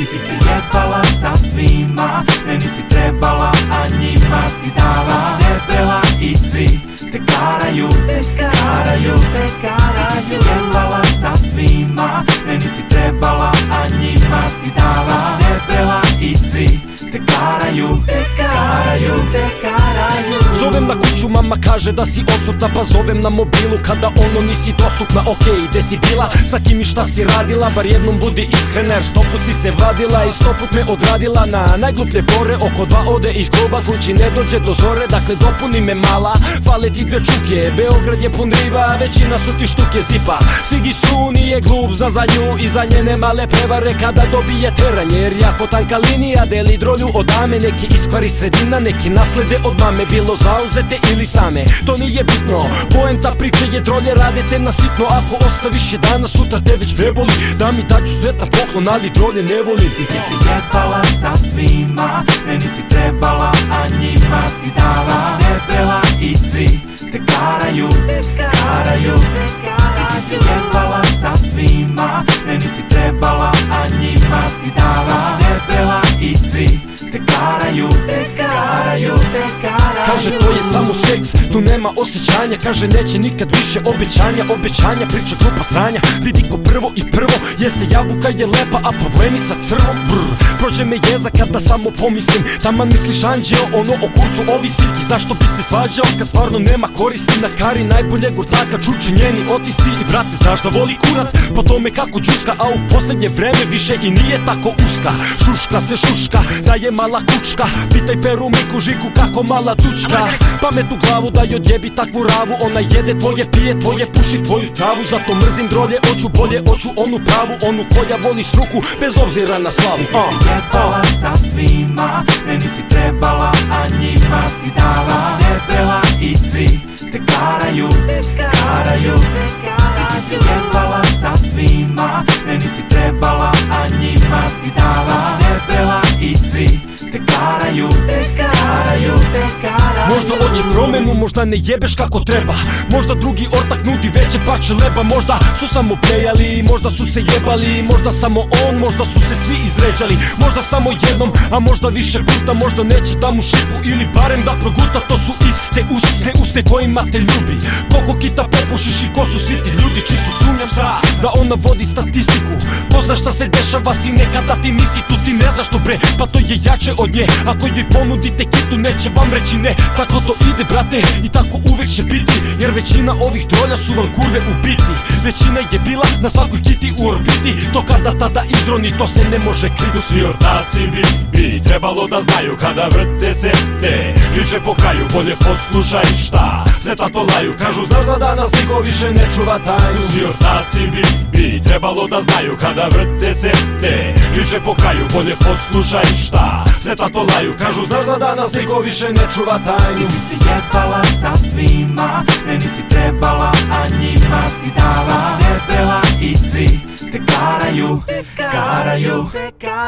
Ti si se jebala sa svima Meni si trebala, a njima si dala na kuću, mama kaže da si odsutna Pa zovem na mobilu kada ono nisi dostupna. Okej, gde si bila, sa kim i šta si radila? Bar jednom budi iskrena jer stoput si se vadila I stoput me odradila na najgluplje fore. Oko dva ode iz kluba, kući ne dođe do zore Dakle dopuni me mala, fale ti čuke Beograd je pun riba, većina su ti štuke zipa. Sigi stru nije glup za za nju I za njene male prevare kada dobije teranje Jer jako tanka linija deli drolju od dame Neki iskvari sredina, neki naslede od mame. Bilo zauzete ili same, to nije bitno. Poenta priče je drolje, radite na sitno. Ako ostaviš je dana, sutra te već preboli Da mi daću sretan poklon, ali ne volim. Ti si se jebala sa svima Meni si trebala, a njima si dala. Sad si debela i svi te karaju Karaju. Ti si se jebala sa svima Meni si trebala, a njima si dala Kaže tu nema osjećanja Kaže neće nikad više obećanja Obećanja, priča glupa sranja. Vidi ko prvo i prvo Jeste jabuka je lepa, a problemi sa crvom Brr, prođe me jeza kada samo pomislim Taman misliš anđeo, ono o kurcu ovisnik I zašto bi se svađao kad stvarno nema koristi? Na kari najbolje gurtaka čuče njeni otisci I brate znaš da voli kurac po tome kako džuska A u posljednje vreme više i nije tako uska. Šuška se šuška, da je mala kučka Pitaj Peru Miku Žiku kako mala tučka. Pamet u glavu da odjebi takvu ravu Ona jede tvoje, pije tvoje, puši tvoju travu. Zato mrzim drolje, oću bolje, oću onu pravu Onu koja voli struku, bez obzira na slavu. Ti si se jebala sa svima Meni si trebala, a njima si dala. Sad si debela i svi te karaju Karaju. Ti si se jebala sa svima Meni si trebala, a njima si dala. Sad si debela i svi te karaju Karaju, te karaju Možda hoće promenu, možda ne jebeš kako treba. Možda drugi ortak nudi veće parče leba. Možda su samo plejali, možda su se jebali. Možda samo on, možda su se svi izređali. Možda samo jednom, a možda više puta. Možda neće da mu šipu ili barem da proguta. To su iste usne, usne kojima te ljubi. Koliko kita popušiš i ko su svi ti ljudi Čisto sumnjam da, da ona vodi statistiku. Pozna šta se dešava si nekada ti nisi tu Ti ne znaš to bre, pa to je jače od nje. Ako joj ponudite kitu neće vam reći ne Tako to ide brate i tako uvek će biti Jer većina ovih trolja su vam kurve u biti. Većina je bila na svakoj kiti u orbiti To kada tada izroni to se ne može kriti. Svi ortaci bi, bi trebalo da znaju Kada vrte se te. Priče po kraju Bolje poslušaj šta se tato laju. Kažu znaš da danas niko više ne čuva tajnu Svi ortaci bi, bi trebalo da znaju Kada vrte se te. Priče po kraju Bolje poslušaj šta se tato laju. Kažu znaš da danas niko više ne čuva tajnu? Ti si se jebala sa svima Meni si trebala, a njima si dala. Sad si debela i svi te karaju Karaju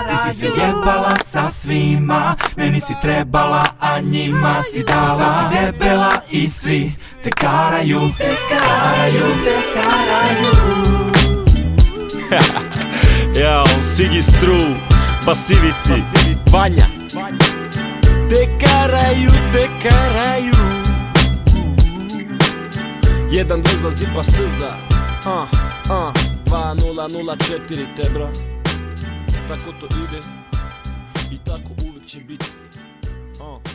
Ti si se jebala sa svima Meni si trebala, a njima si dala. Sad si debela i svi te karaju Karaju, te karaju. Jao, Sigi Stru, Passivity, Vanja. Te karaju, te karaju. Jedan deza zipa sza uh, uh, 2004 tebra Tako to ide I tako uvek će biti. Uh,